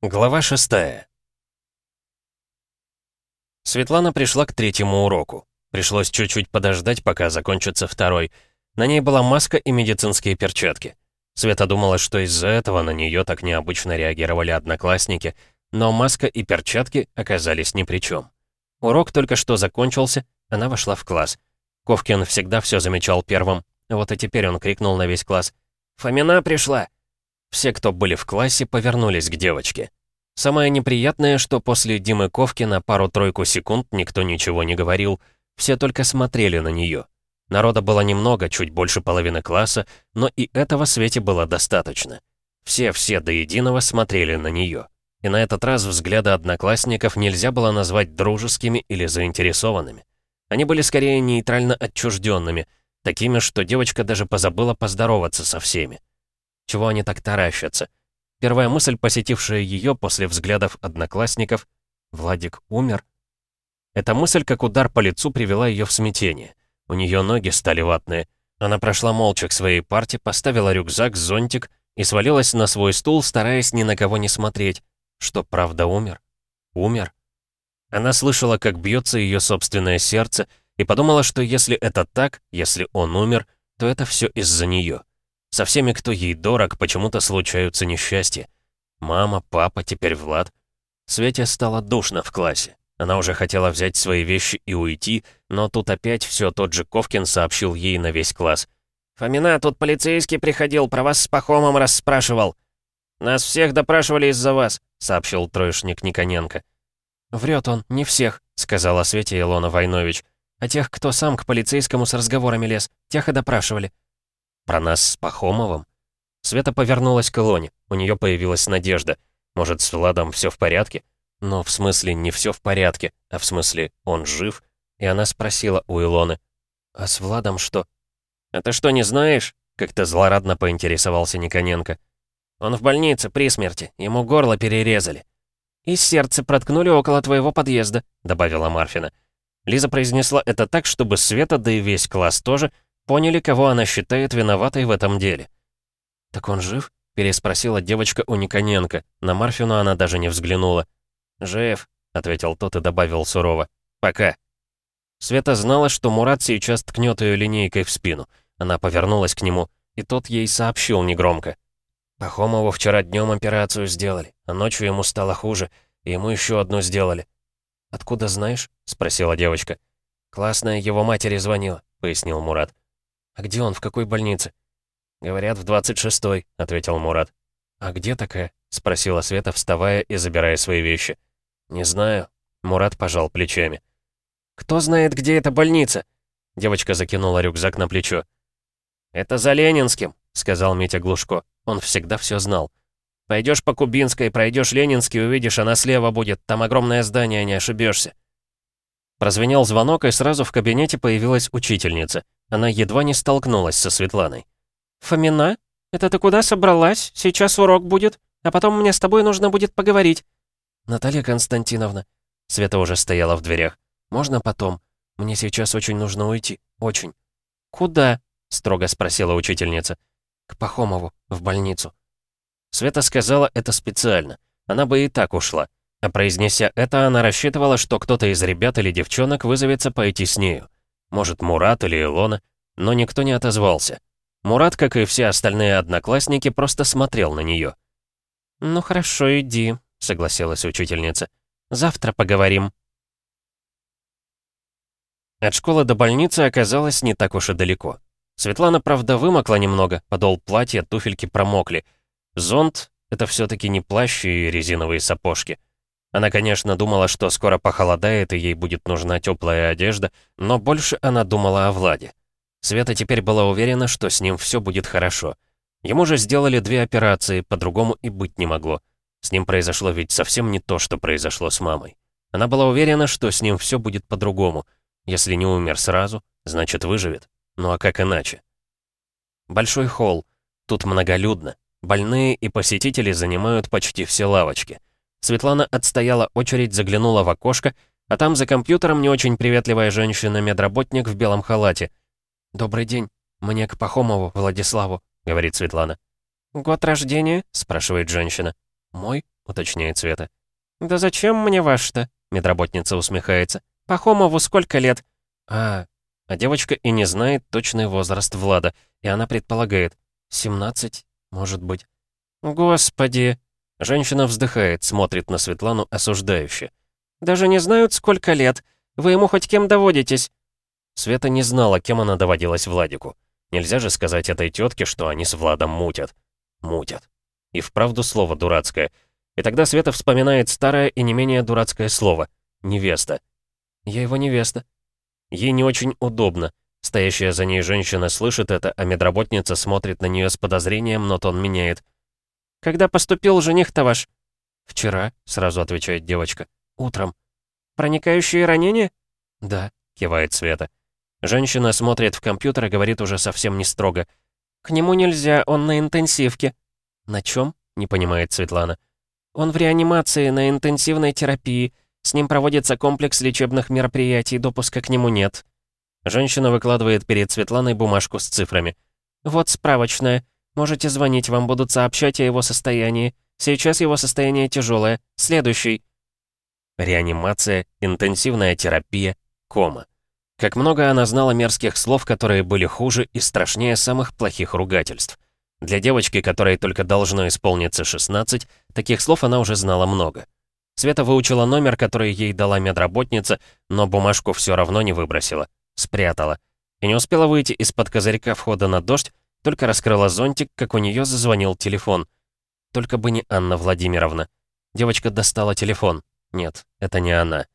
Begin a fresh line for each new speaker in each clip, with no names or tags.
Глава шестая. Светлана пришла к третьему уроку. Пришлось чуть-чуть подождать, пока закончится второй. На ней была маска и медицинские перчатки. Света думала, что из-за этого на нее так необычно реагировали одноклассники, но маска и перчатки оказались ни при чем. Урок только что закончился, она вошла в класс. Ковкин всегда все замечал первым, вот и теперь он крикнул на весь класс. «Фомина пришла!» Все, кто были в классе, повернулись к девочке. Самое неприятное, что после Димы Ковки на пару-тройку секунд никто ничего не говорил, все только смотрели на нее. Народа было немного, чуть больше половины класса, но и этого Свете было достаточно. Все-все до единого смотрели на нее. И на этот раз взгляды одноклассников нельзя было назвать дружескими или заинтересованными. Они были скорее нейтрально отчужденными, такими, что девочка даже позабыла поздороваться со всеми. Чего они так таращатся? Первая мысль, посетившая ее после взглядов одноклассников, «Владик умер?» Эта мысль, как удар по лицу, привела ее в смятение. У нее ноги стали ватные. Она прошла молча к своей парте, поставила рюкзак, зонтик и свалилась на свой стул, стараясь ни на кого не смотреть. Что, правда, умер? Умер? Она слышала, как бьется ее собственное сердце, и подумала, что если это так, если он умер, то это все из-за нее. Со всеми, кто ей дорог, почему-то случаются несчастья. Мама, папа, теперь Влад. Свете стало душно в классе. Она уже хотела взять свои вещи и уйти, но тут опять все тот же Ковкин сообщил ей на весь класс. «Фомина, тут полицейский приходил, про вас с Пахомом расспрашивал». «Нас всех допрашивали из-за вас», — сообщил троечник Никоненко. «Врет он, не всех», — сказала Свете Илона Войнович. «А тех, кто сам к полицейскому с разговорами лез, тех и допрашивали». Про нас с Пахомовым? Света повернулась к Илоне. У нее появилась надежда. Может, с Владом все в порядке? Но в смысле не все в порядке, а в смысле он жив? И она спросила у Илоны. «А с Владом что?» «А ты что, не знаешь?» Как-то злорадно поинтересовался Никоненко. «Он в больнице, при смерти. Ему горло перерезали». «И сердце проткнули около твоего подъезда», — добавила Марфина. Лиза произнесла это так, чтобы Света, да и весь класс тоже, поняли, кого она считает виноватой в этом деле. «Так он жив?» — переспросила девочка у Никоненко. На Марфину она даже не взглянула. «Жив», — ответил тот и добавил сурово. «Пока». Света знала, что Мурат сейчас ткнет ее линейкой в спину. Она повернулась к нему, и тот ей сообщил негромко. «Пахомову вчера днем операцию сделали, а ночью ему стало хуже, и ему еще одну сделали». «Откуда знаешь?» — спросила девочка. «Классная его матери звонила», — пояснил Мурат. «А где он, в какой больнице?» «Говорят, в 26-й», — ответил Мурат. «А где такая?» — спросила Света, вставая и забирая свои вещи. «Не знаю». Мурат пожал плечами. «Кто знает, где эта больница?» Девочка закинула рюкзак на плечо. «Это за Ленинским», — сказал Митя Глушко. Он всегда все знал. «Пойдешь по Кубинской, пройдешь Ленинский, увидишь, она слева будет. Там огромное здание, не ошибешься. Прозвенел звонок, и сразу в кабинете появилась учительница. Она едва не столкнулась со Светланой. «Фомина? Это ты куда собралась? Сейчас урок будет, а потом мне с тобой нужно будет поговорить». «Наталья Константиновна». Света уже стояла в дверях. «Можно потом? Мне сейчас очень нужно уйти. Очень». «Куда?» — строго спросила учительница. «К Пахомову, в больницу». Света сказала это специально. Она бы и так ушла. А произнеся это, она рассчитывала, что кто-то из ребят или девчонок вызовется пойти с нею. Может, Мурат или Илона, но никто не отозвался. Мурат, как и все остальные одноклассники, просто смотрел на нее. «Ну хорошо, иди», — согласилась учительница. «Завтра поговорим». От школы до больницы оказалось не так уж и далеко. Светлана, правда, вымокла немного, подол платья, туфельки промокли. Зонт — это все таки не плащ и резиновые сапожки. Она, конечно, думала, что скоро похолодает и ей будет нужна теплая одежда, но больше она думала о Владе. Света теперь была уверена, что с ним все будет хорошо. Ему же сделали две операции, по-другому и быть не могло. С ним произошло ведь совсем не то, что произошло с мамой. Она была уверена, что с ним все будет по-другому. Если не умер сразу, значит выживет. Ну а как иначе? Большой холл. Тут многолюдно. Больные и посетители занимают почти все лавочки. Светлана отстояла очередь, заглянула в окошко, а там за компьютером не очень приветливая женщина-медработник в белом халате. «Добрый день. Мне к Пахомову Владиславу», — говорит Светлана. «Год рождения?» — спрашивает женщина. «Мой? уточняет Света. «Да зачем мне ваш-то?» — медработница усмехается. «Пахомову сколько лет?» «А, а девочка и не знает точный возраст Влада, и она предполагает. 17, может быть. «Господи!» Женщина вздыхает, смотрит на Светлану осуждающе. «Даже не знают, сколько лет. Вы ему хоть кем доводитесь?» Света не знала, кем она доводилась Владику. Нельзя же сказать этой тетке, что они с Владом мутят. Мутят. И вправду слово дурацкое. И тогда Света вспоминает старое и не менее дурацкое слово. Невеста. Я его невеста. Ей не очень удобно. Стоящая за ней женщина слышит это, а медработница смотрит на нее с подозрением, но тон меняет. «Когда поступил жених-то ваш?» «Вчера», — сразу отвечает девочка. «Утром». «Проникающие ранения?» «Да», — кивает Света. Женщина смотрит в компьютер и говорит уже совсем не строго. «К нему нельзя, он на интенсивке». «На чем? не понимает Светлана. «Он в реанимации, на интенсивной терапии. С ним проводится комплекс лечебных мероприятий, допуска к нему нет». Женщина выкладывает перед Светланой бумажку с цифрами. «Вот справочная. Можете звонить, вам будут сообщать о его состоянии. Сейчас его состояние тяжелое. Следующий». Реанимация, интенсивная терапия, кома. Как много она знала мерзких слов, которые были хуже и страшнее самых плохих ругательств. Для девочки, которой только должно исполниться 16, таких слов она уже знала много. Света выучила номер, который ей дала медработница, но бумажку все равно не выбросила. Спрятала. И не успела выйти из-под козырька входа на дождь, только раскрыла зонтик, как у нее зазвонил телефон. Только бы не Анна Владимировна. Девочка достала телефон. Нет, это не она.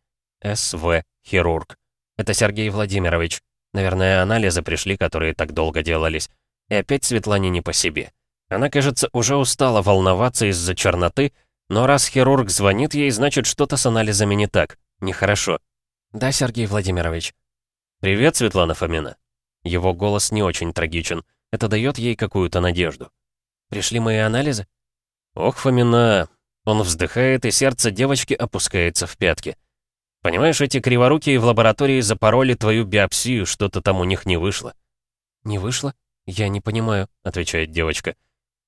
СВ, хирург. Это Сергей Владимирович. Наверное, анализы пришли, которые так долго делались. И опять Светлане не по себе. Она, кажется, уже устала волноваться из-за черноты, но раз хирург звонит ей, значит, что-то с анализами не так. Нехорошо. «Да, Сергей Владимирович». «Привет, Светлана Фомина». Его голос не очень трагичен. Это дает ей какую-то надежду. «Пришли мои анализы?» «Ох, Фомина...» Он вздыхает, и сердце девочки опускается в пятки. Понимаешь, эти криворукие в лаборатории запороли твою биопсию, что-то там у них не вышло». «Не вышло? Я не понимаю», — отвечает девочка.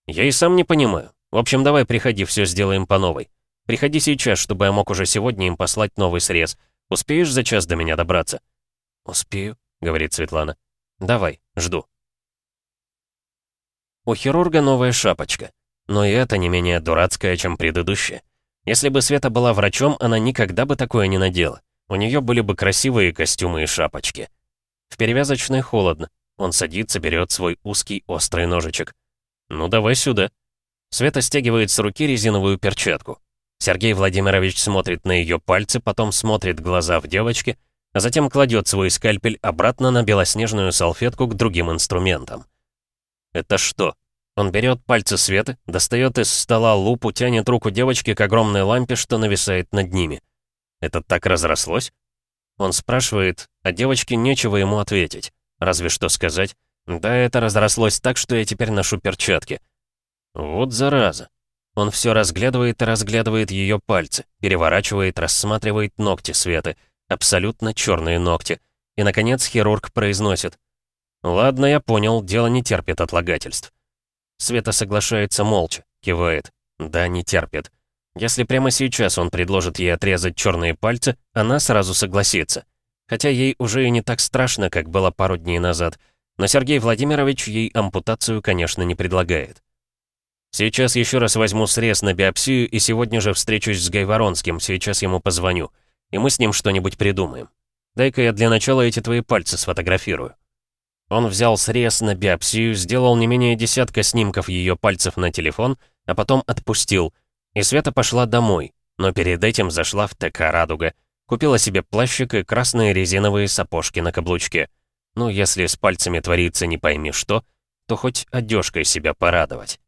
«Я и сам не понимаю. В общем, давай приходи, все сделаем по новой. Приходи сейчас, чтобы я мог уже сегодня им послать новый срез. Успеешь за час до меня добраться?» «Успею», — говорит Светлана. «Давай, жду». У хирурга новая шапочка. Но и это не менее дурацкая, чем предыдущая. Если бы Света была врачом, она никогда бы такое не надела. У нее были бы красивые костюмы и шапочки. В перевязочной холодно. Он садится, берет свой узкий острый ножичек. «Ну, давай сюда». Света стягивает с руки резиновую перчатку. Сергей Владимирович смотрит на ее пальцы, потом смотрит глаза в девочке, а затем кладет свой скальпель обратно на белоснежную салфетку к другим инструментам. «Это что?» Он берет пальцы Светы, достает из стола лупу, тянет руку девочки к огромной лампе, что нависает над ними. «Это так разрослось?» Он спрашивает, а девочке нечего ему ответить. Разве что сказать, «Да, это разрослось так, что я теперь ношу перчатки». Вот зараза. Он все разглядывает и разглядывает ее пальцы, переворачивает, рассматривает ногти Светы, абсолютно черные ногти. И, наконец, хирург произносит. «Ладно, я понял, дело не терпит отлагательств». Света соглашается молча, кивает. Да, не терпит. Если прямо сейчас он предложит ей отрезать черные пальцы, она сразу согласится. Хотя ей уже и не так страшно, как было пару дней назад. Но Сергей Владимирович ей ампутацию, конечно, не предлагает. Сейчас еще раз возьму срез на биопсию и сегодня же встречусь с Гайворонским, сейчас ему позвоню. И мы с ним что-нибудь придумаем. Дай-ка я для начала эти твои пальцы сфотографирую. Он взял срез на биопсию, сделал не менее десятка снимков ее пальцев на телефон, а потом отпустил. И Света пошла домой, но перед этим зашла в ТК «Радуга». Купила себе плащик и красные резиновые сапожки на каблучке. Ну, если с пальцами творится не пойми что, то хоть одежкой себя порадовать.